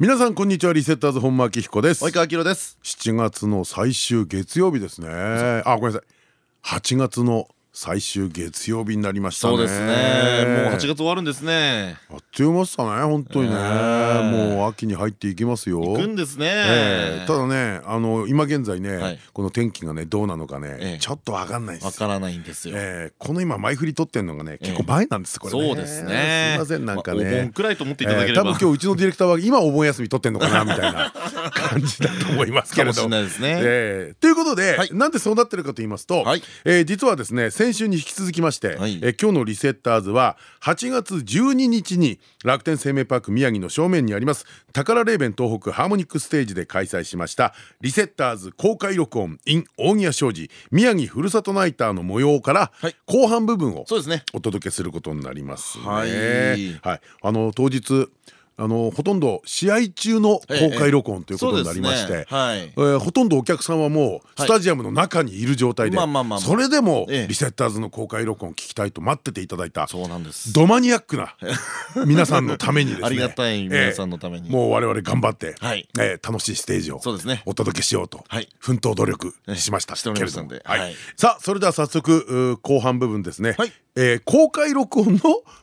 皆さんこんにちは。リセッターズ本間明彦です。及川明です。7月の最終月曜日ですね。あごめんなさい。8月の最終月曜日になりましたね。そうですね。もう8月終わるんですね。あっという間したね本当にね。もう秋に入っていきますよ。行くんですね。ただねあの今現在ねこの天気がねどうなのかねちょっとわかんないです。わからないんですよ。この今前振り取ってんのがね結構前なんですこれそうですね。すいませんなんかね。お盆くらいと思っていただければ。多分今日うちのディレクターは今お盆休み取ってんのかなみたいな感じだと思いますけれど。かもしれないですね。ということでなんでそうなってるかと言いますと実はですね先週に引き続きまして、はい、え今日のリセッターズは8月12日に楽天生命パーク宮城の正面にあります宝レーベン東北ハーモニックステージで開催しましたリセッターズ公開録音 in 大宮商事宮城ふるさとナイターの模様から、はい、後半部分をお届けすることになりますね。はい、はい、あの当日あのほとんど試合中の公開録音ということになりましてほとんどお客さんはもうスタジアムの中にいる状態でそれでもリセッターズの公開録音を聞きたいと待ってていただいたドマニアックな 皆さんのためにですね。ありがたい皆さんのために。もう我々頑張って楽しいステージをお届けしようと奮闘努力しました。けれども。さあそれでは早速後半部分ですね。公開録音の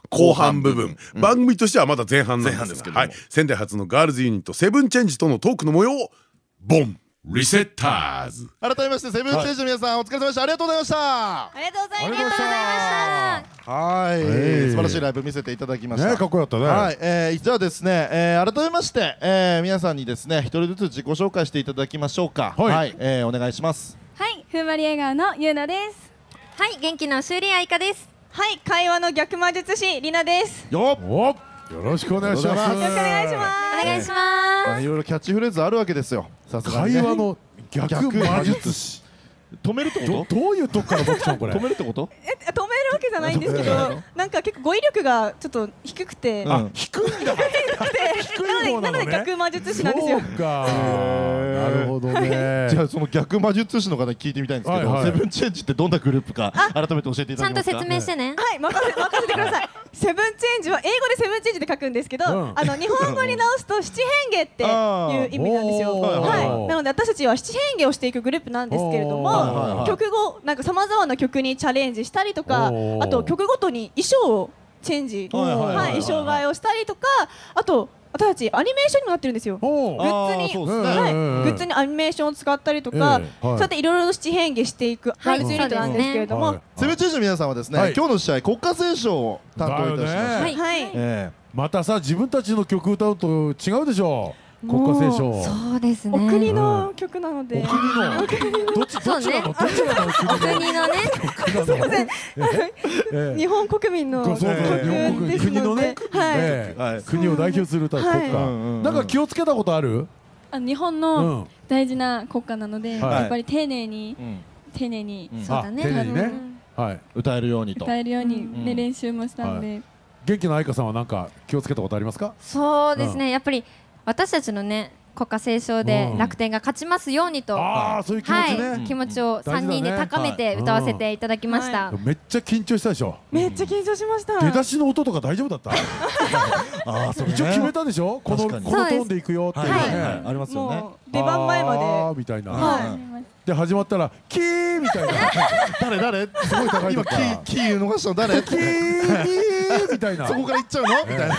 後半部分。番組としてはまだ前半なんですけど仙台発のガールズユニットセブンチェンジとのトークの模様をボンリセッターズ。改めましてセブンチェンジの皆さんお疲れ様でした。ありがとうございました。ありがとうございました。はい。素晴らしいライブ見せていただきました。かっこよかったね。はい。えじゃあですね改めまして皆さんにですね一人ずつ自己紹介していただきましょうか。はい。お願いします。はい。ふんわり笑顔のゆうなです。はい。元気の修理愛花ですはい会話の逆魔術師りなです。よよろしくお願いします。よろしくお願いします。お願いします。いろいろキャッチフレーズあるわけですよ。会話の逆魔術師止めるってこと？どういうとこから僕ちゃんこれ？止めるってこと？え止めるわけじゃないんですけど なんか結構語彙力がちょっと低くて。あ低いんだ。低い方なので逆魔術師なんですよ。なるほどね。じゃあその逆魔術師の方に聞いてみたいんですけどセブンチェンジってどんなグループか改めて教えていただけますか？ちゃんと説明してね。はい任せ任せてくださいセブンチェンジは英語でセブンチェンジで書くんですけどあの日本語に直すと七変化っていう意味なんですよはいなので私たちは七変化をしていくグループなんですけれども曲後なんかさまざまな曲にチャレンジしたりとかあと曲ごとに衣装をチェンジ、はい、衣装替えをしたりとかあと私たちアニメーションにもなってるんですよ。グッズに、はい、グッズにアニメーションを使ったりとか、そうやっていろいろ七変化していくガールズユニットなんですけれども、セブンチェンジの皆さんはですね、今日の試合国家斉唱を担当いたしました、はい。またさ自分たちの曲歌うと違うでしょう国家斉唱。そうですね。お国の曲なので。お国の。どっちどっちなのどっちなのお国の。ね。すみません日本国民の曲です国のね。国を代表する歌国家。なんか気をつけたことある？日本の大事な国家なのでやっぱり丁寧に丁寧にそうだね。はい。歌えるようにと。歌えるようにね練習もしたんで。元気の愛花さんはなんか気をつけたことありますか？そうですね。やっぱり私たちのね国家斉唱で楽天が勝ちますようにと、あそういう気持ちね、気持ちを三人で高めて歌わせていただきました。めっちゃ緊張したでしょ。めっちゃ緊張しました。出だしの音とか大丈夫だった？あそ一応決めたでしょ？このこのトーンでいくよっていうね。ありますよね。出番前まで。みたいな。で始まったらキーみたいな。誰誰？すごい高い今キーキー逃したの誰？キーみたいな。そこから行っちゃうの？みたいな。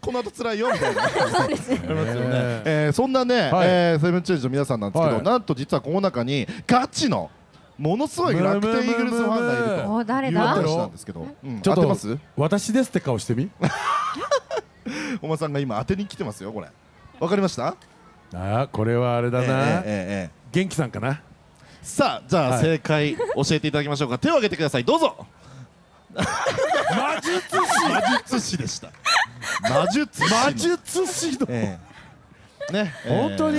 この後辛いよ？みたいな。そうですね。えそんなねセブンチェンジの皆さんなんですけどなんと実はこの中にガチのものすごい楽天イーグルスファンがいるという話なんですけど。ちょっと私ですって顔してみ？おまさんが今当てに来てますよこれ。わかりました？あこれはあれだな。元気さんかな？さあじゃあ正解教えていただきましょうか。手を挙げてください。どうぞ。魔術師。魔術師でした。魔術魔術師の、えね。本当に？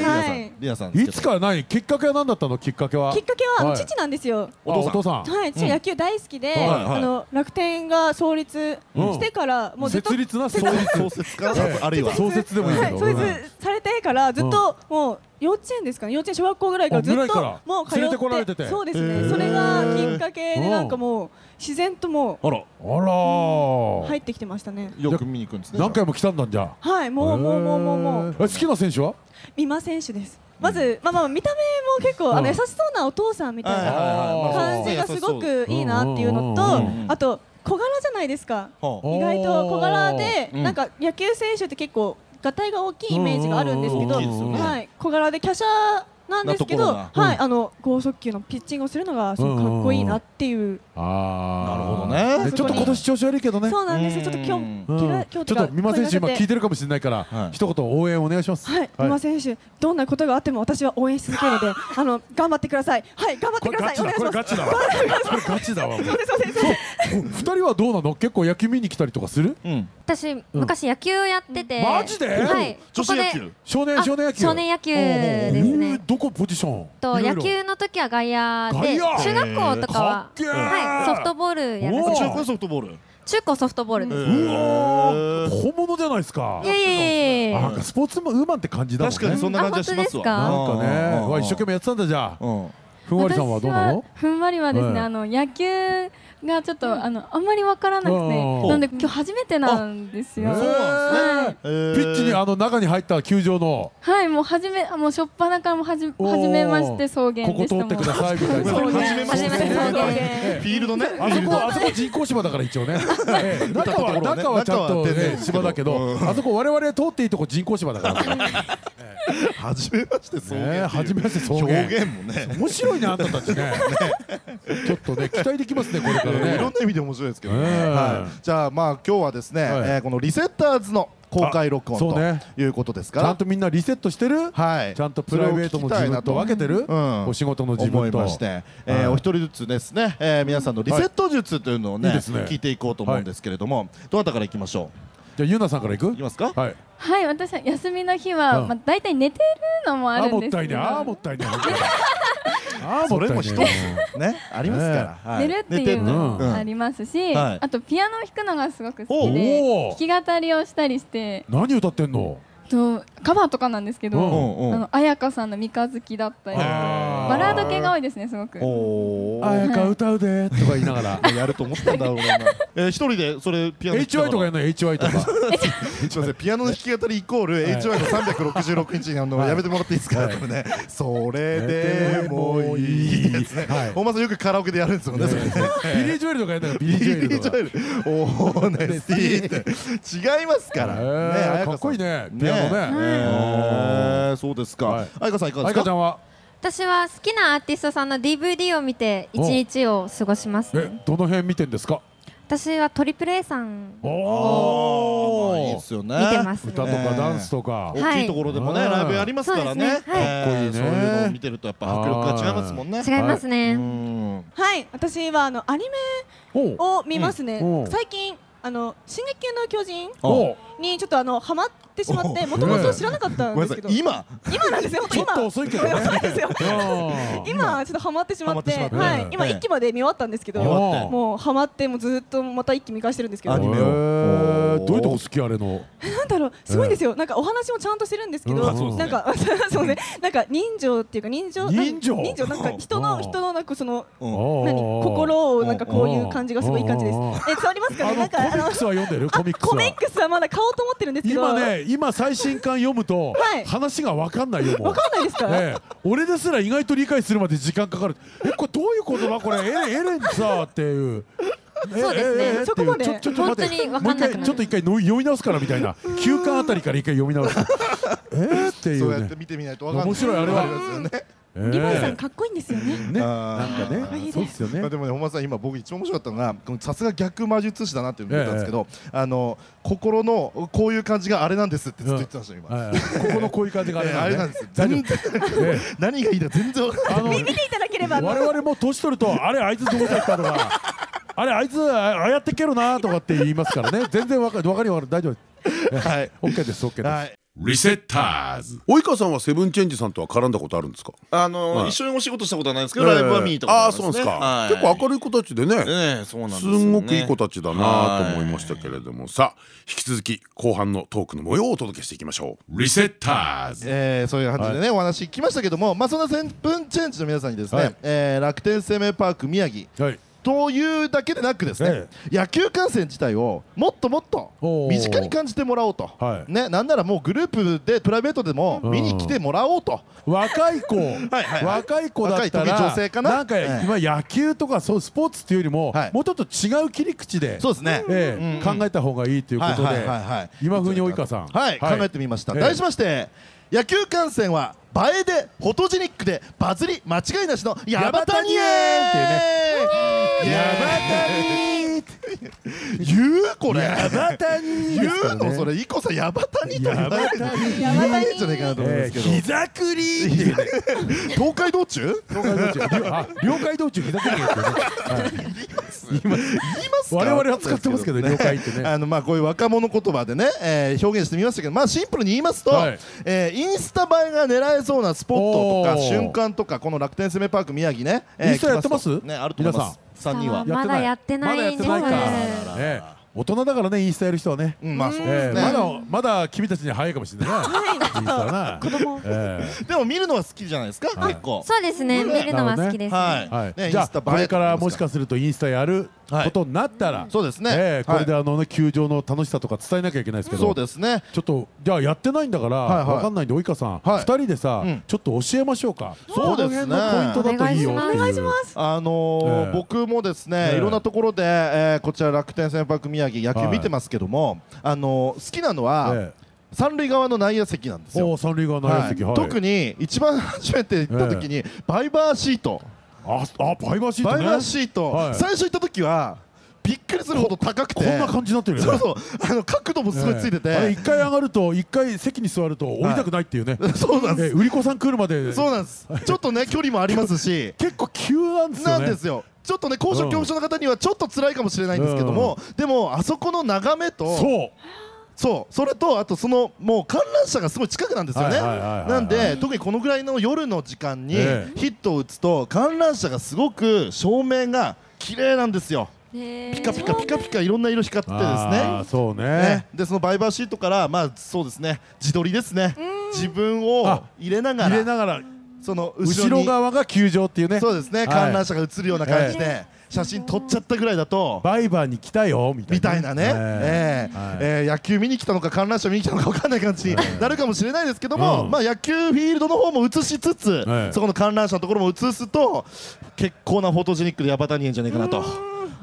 リナさんいつから何きっかけは？何だったのきっかけはきっかけは父なんですよ。お父さん。はい父野球大好きであの楽天が創立してからもう設立な創立。創設かあるいは？創設でもいいけど。創設されてからずっともう幼稚園ですかね？幼稚園小学校ぐらいからずっともう通ってそうですね。それがきっかけでなんかもう自然ともうあら。あら。入ってきてましたね。よく見に行くんですね何回も来たんだじゃはいもうもうもうもうもう。好きな選手は？美馬選手です。まず、まあまあ見た目も結構あの優しそうなお父さんみたいな感じがすごくいいなっていうのとあと小柄じゃないですか。意外と小柄でなんか野球選手って結構がたいが大きいイメージがあるんですけど、はい、小柄で華奢なんですけど、はい、あの剛速球のピッチングをするのがすごくかっこいいなっていう。ああ、なるほどね。ちょっと今年調子悪いけどね。そうなんです。ちょっと今日、今日ちょっと三馬選手今聞いてるかもしれないから、一言応援お願いします。はい、三馬選手、どんなことがあっても私は応援し続けるので、あの頑張ってください。はい、頑張ってください。これガチだ。これガチだわ。二人はどうなの？結構野球見に来たりとかする？私昔野球やってて。マジで？はい。女子野球？少年少年野球？少年野球ですね。どこポジション？と野球の時は外野で中学校とかははいソフトボールやらせて中高ソフトボール中高ソフトボールです。うわ本物じゃないですか。いやいやいやなんかスポーツウーマンって感じだもんね。確かにそんな感じはしますわ。なんかね、わ一生懸命やってたんだじゃあ。ふんわりさんはどうなの？ふんわりはですね、あの野球がちょっとあのあんまりわからなくて、なんで今日初めてなんですよ。そうなんですね。ピッチにあの中に入った球場の。はい、もう初めもう初っ端からもはじ初めまして草原ここ通ってくださいみたいな。初めまして草原。フィールドね。あそこあそこ人工芝だから一応ね。中は中はちゃんと芝だけど、あそこ我々通っていいとこ人工芝だから。初めまして草原。初めまして草原。表現もね。面白いねあんたたちね。ちょっとね期待できますねこれからね。いろんな意味で面白いですけどはい。じゃあまあ今日はですねえこのリセッターズの公開録音ということですから。ちゃんとみんなリセットしてる、はい、ちゃんとプライベートも自分と分けてる、お仕事の自分と。まして、えお一人ずつですね、え皆さんのリセット術というのをね聞いていこうと思うんですけれども。どなたからいきましょう？じゃあゆなさんからいく？いきますか。はい。はい私は休みの日は、まあ大体寝てるのもあるんですけど。あもったいねあもったいね あそれも一つねありますから。寝るっていうのもありますしあとピアノを弾くのがすごく好きで弾き語りをしたりして。何歌ってんの？とカバーとかなんですけど、あの彩香さんの三日月だったり、バラード系が多いですねすごく。彩香歌うでとか言いながら。やると思ったんだろうな。え一人でそれピアノ HY とかやるの？HY とか。すみません。ピアノの弾き語りイコール HY の三百六十六日にあのやめてもらっていいですか？ね。それでもいいですね。本間さんよくカラオケでやるんですよね。ビリージョエルとかやるのビリージョエル。オーネ スティ違いますから。ねかっこいいね。ピアノね。えそうですか。愛花さんいかがですか？ちゃんは？私は好きなアーティストさんの DVD を見て一日を過ごします、えどの辺見てんですか？私はトリプル A さんおおいいですよね。見てます、歌とかダンスとか。大きいところでもねライブやりますからね。かっこいいね。そういうのを見てるとやっぱ迫力が違いますもんね。違いますね。はい。私はあのアニメを見ますね。最近あの進撃の巨人にちょっとあのハマってしまってもともと知らなかったんですけど。今。今なんですよちょっと遅いけどね。今ちょっとハマってしまってはい。今一期まで見終わったんですけどもうハマってもずっとまた一期見返してるんですけど。どういうとこ好きあれの？なんだろうすごいんですよ。なんかお話もちゃんとしてるんですけどなん。かそうね。なんか 人情っていうか人情人情？人情なんか人の人のなんかその何？心をなんかこういう感じがすごいいい感じですえ伝わりますかね？なんかコミックスは読んでる？コミックスコミックスはまだ買おうと思ってるんですけど。今ね今最新刊読むと話が分かんないよ分かんないですか、ええ、俺ですら意外と理解するまで時間かかる。えこれどういうことだこれエレエレンさっていう。そうですね。そこまでちょちょっと待って、もう一回ちょっと一回読み直すからみたいな。休刊あたりから一回読み直す。えーっていう、そうやって見てみないと面白いあれは。リヴァイさんかっこいいんですよね。ね、なんかね、そうですよね。まあでもね、本間さん今僕一番面白かったのが、さすが逆魔術師だなっていうのを見たんですけど、あの心のこういう感じがあれなんですってずっと言ってました今。ここのこういう感じがあれなんです。全然 何がいいだ全然見ていただければ。我々も年取るとあれあいつどうだったとか、あれあいつああやってけるなとかって言いますからね。全然わかるわかる大丈夫。はい、オッケーですオッケーです。リセッターズ。及川さんはセブンチェンジさんとは絡んだことあるんですか？あの一緒にお仕事したことはないんですけどライブは見に行ったことああそうですか。結構明るい子たちでね。すごくいい子たちだなと思いましたけれども。さあ引き続き後半のトークの模様をお届けしていきましょう。リセッターズ。えそういう感じでねお話聞きましたけどもまあそんなセブンチェンジの皆さんにですね楽天生命パーク宮城というだけでなくですね、野球観戦自体をもっともっと身近に感じてもらおうと、ね、なんならもうグループでプライベートでも見に来てもらおうと、若い子。若い子だったら女性かな。なんか今野球とかそうスポーツっていうよりも、もうちょっと違う切り口でそうですね、え考えた方がいいということで今風に及川さん。はい考えてみました。題しまして野球観戦は映えでフォトジェニックでバズり間違いなしのヤバタニエっていうね。ヤバタニ 言うこれ。ヤバタニ言うのそれイコさんヤバタニと言わないんじゃないかなと思うんですけど。膝くり東海道中？東海道中。両海道中膝くり言います。我々は使ってますけど両海ってね。あのまあこういう若者言葉でね表現してみましたけどまあシンプルに言いますとインスタ映えが狙えそうなスポットとか瞬間とかこの楽天生命パーク宮城ねインスタやってます？ねあると思います三人は。まだやってない。んです大人だからねインスタやる人はね、まあそうですね、まだまだ君たちに早いかもしれない。な。子供。でも見るのは好きじゃないですか？結構。そうですね。見るのは好きですはい。じゃあこれからもしかするとインスタやることになったらそうですね。これであの球場の楽しさとか伝えなきゃいけないですけどそうですね。ちょっとじゃあやってないんだからわかんないんで及川さん二人でさちょっと教えましょうか。そうですね。ポイントだといいよお願いします。あの僕もですねいろんなところでこちら楽天先発宮城野球見てますけどもあの好きなのは三塁側の内野席なんですよ。三塁側内野席、特に一番初めて行った時に、バイバーシート。あ、あ、バイバーシート、バイバーシート、最初行った時は。びっくりするほど高くて。こんな感じになってるそうそう。あの角度もすごいついてて。一回上がると一回席に座ると降りたくないっていうね。そうなんです。売り子さん来るまで。そうなんです。ちょっとね距離もありますし。結構急なんですよなんですよ。ちょっとね高所恐怖症の方にはちょっと辛いかもしれないんですけどもでもあそこの眺めとそうそう。それとあとそのもう観覧車がすごい近くなんですよね。なんで特にこのぐらいの夜の時間にヒットを打つと観覧車がすごく照明が綺麗なんですよ。ピカピカピカピカいろんな色光ってですねそうねでそのバイバーシートからまあそうですね自撮りですね自分を入れながら入れながらその後ろ側が球場っていうねそうですね観覧車が映るような感じで写真撮っちゃったぐらいだとバイバーに来たよみたいなね、えーえー、野球見に来たのか観覧車見に来たのか分かんない感じになるかもしれないですけども、まあ、野球フィールドの方も映しつつ、そこの観覧車のところも映すと結構なフォトジェニックでヤバタニエンじゃないかなと。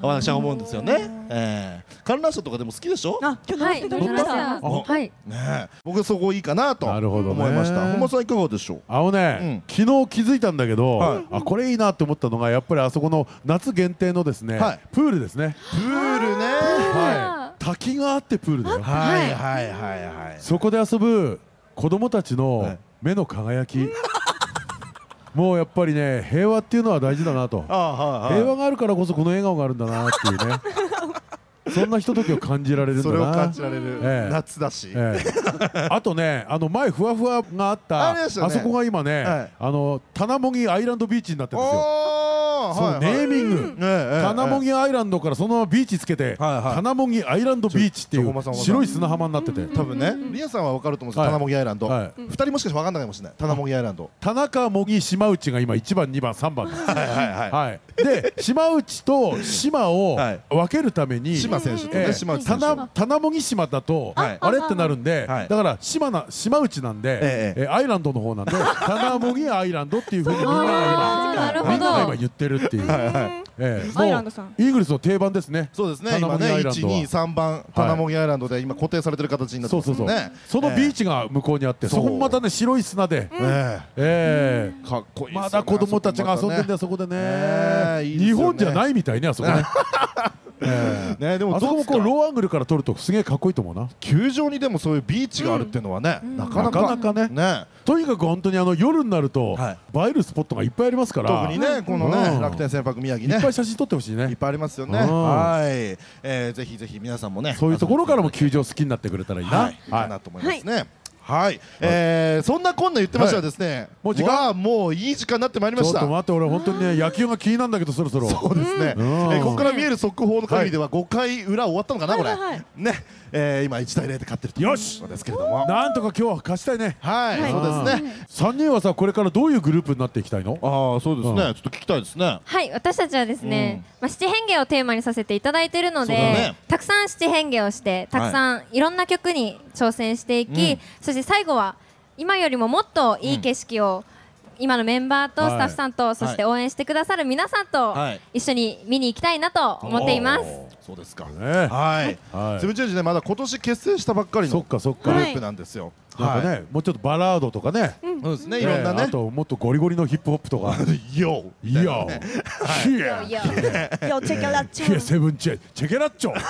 私は思うんですよね。ええ、観覧車とかでも好きでしょ？あ、今日乗って乗った。はい。ね、僕そこいいかなと思いました。本間さんいかがでしょう？あのね、昨日気づいたんだけど、あこれいいなって思ったのがやっぱりあそこの夏限定のですね、プールですね。プールね。はい。滝があってプールだよ。はいはいはいはい。そこで遊ぶ子供たちの目の輝き。もうやっぱりね平和っていうのは大事だなと。平和があるからこそこの笑顔があるんだなっていうね。そんなひとときを感じられるんだな。それを感じられる、ええ、夏だし、ええ、あとねあの前ふわふわがあったあ,、そこが今ね、はい、あの棚もぎアイランドビーチになってるんですよそうネーミング。棚もぎアイランドからそのままビーチつけて棚もぎアイランドビーチっていう白い砂浜になってて。多分ねリアさんは分かると思うんです棚もぎアイランド二人もしかして分かんないかもしれない。棚もぎアイランド田中もぎ島内が今1番2番3番はい。で島内と島を分けるために島選手とね島内選もぎ島だとあれってなるんでだから島な島内なんでアイランドの方なんで棚もぎアイランドっていうふうにみんなが今みんなが今言ってるっていう。ええ、アイランドさん。イーグルスの定番ですね。そうですね。今ね、一二三番棚もぎアイランドで今固定されてる形になってますね。そのビーチが向こうにあって、そこもまたね白い砂で、ええ、かっこいい。まだ子供たちが遊んでんだよそこでね。日本じゃないみたいねあそこね。ねでもあそこもこうローアングルから撮るとすげえかっこいいと思うな。球場にでもそういうビーチがあるっていうのはね、なかなかねとにかく本当にあの夜になると映えるスポットがいっぱいありますから。特にねこのね楽天船舶宮城ね。いっぱい写真撮ってほしいね。いっぱいありますよね。はい。えぜひぜひ皆さんもねそういうところからも球場好きになってくれたらいいな。かなと思いますねはい、えー、そんなこんな言ってましたらですね、もう時間？もういい時間になってまいりました。ちょっと待って俺本当にね野球が気になるんだけどそろそろ。そうですね、えー、ここから見える速報の限りでは5回裏終わったのかなこれ。ね。えー、今1対0で勝ってるとよし。ですけれども。なんとか今日は勝ちたいね。はい、そうですね。3人はさこれからどういうグループになっていきたいの？ああそうですね、ちょっと聞きたいですね。はい私たちはですね、まあ、七変化をテーマにさせていただいているので、たくさん七変化をしてたくさんい。ろんな曲に挑戦していき、そして最後は今よりももっといい景色を、今のメンバーとスタッフさんと、そして応援してくださる皆さんと一緒に見に行きたいなと思っています。そうですか。はい。セブンチェンジねまだ今年結成したばっかりのグループなんですよ。なんかね、もうちょっとバラードとかね、そうですね、いろんなね、あともっとゴリゴリのヒップホップとか、よ、よ、よ、よ、チェケラッチョ、セブンチェ、チェケラッチョ。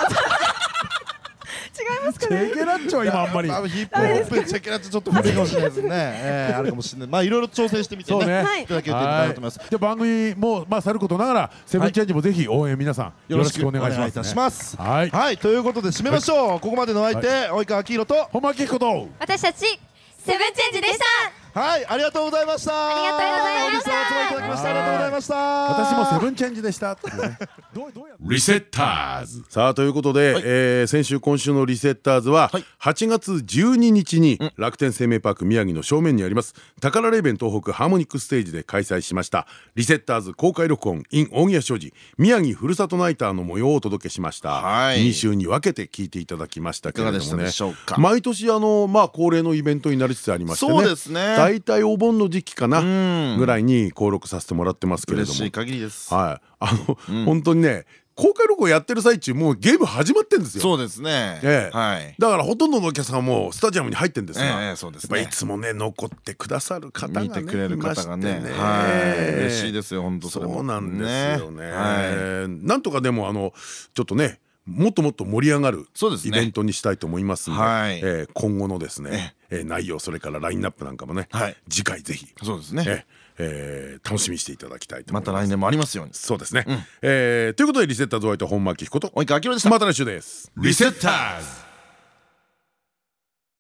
ますかねチェケラッチョは今あんまり。ヒップホップチェケラッチョちょっと古いかもしれないですね、えー、あるかもしれない。まあいろいろ挑戦してみてねいただけるといいかなと思います。じゃ番組もまあさることながらセブンチェンジもぜひ応援皆さんよろしくお願いします、いたしますはい。はいということで締めましょう。ここまでの相手及川明宏と本間明彦と私たちセブンチェンジでした。はいありがとうございました。ありがとうございました。ありがとうございました。私もセブンチェンジでした。リセッターズ。さあということで、はえ先週今週のリセッターズは8月12日に楽天生命パーク宮城の正面にあります宝レーベン東北ハーモニックステージで開催しました。リセッターズ公開録音 in 大宮商事。宮城ふるさとナイターの模様をお届けしました。2週に分けて聞いていただきましたけれどもね。毎年あのまあ恒例のイベントになりつつありましてね。そうですね大体お盆の時期かなぐらいに登録させてもらってますけれども。嬉しい限りです。はい。あの本当にね公開録音やってる最中もうゲーム始まってんですよ。そうですね。ええ。はい。だからほとんどのお客さんもスタジアムに入ってんですがそうですね。いつもね残ってくださる方が見てくれる方がね。はい。嬉しいですよ本当そうなんですよね。なんとかでもあのちょっとねもっともっと盛り上がるイベントにしたいと思いますので、ねえー、今後のですね、えー、内容それからラインナップなんかもね、はい、次回ぜひそうですね、え楽しみにしていただきたいとまた来年もありますように。そうですね、うん、えー、ということでリセッターズお相手本間明彦と及川明でした。また来週です。リセッターズ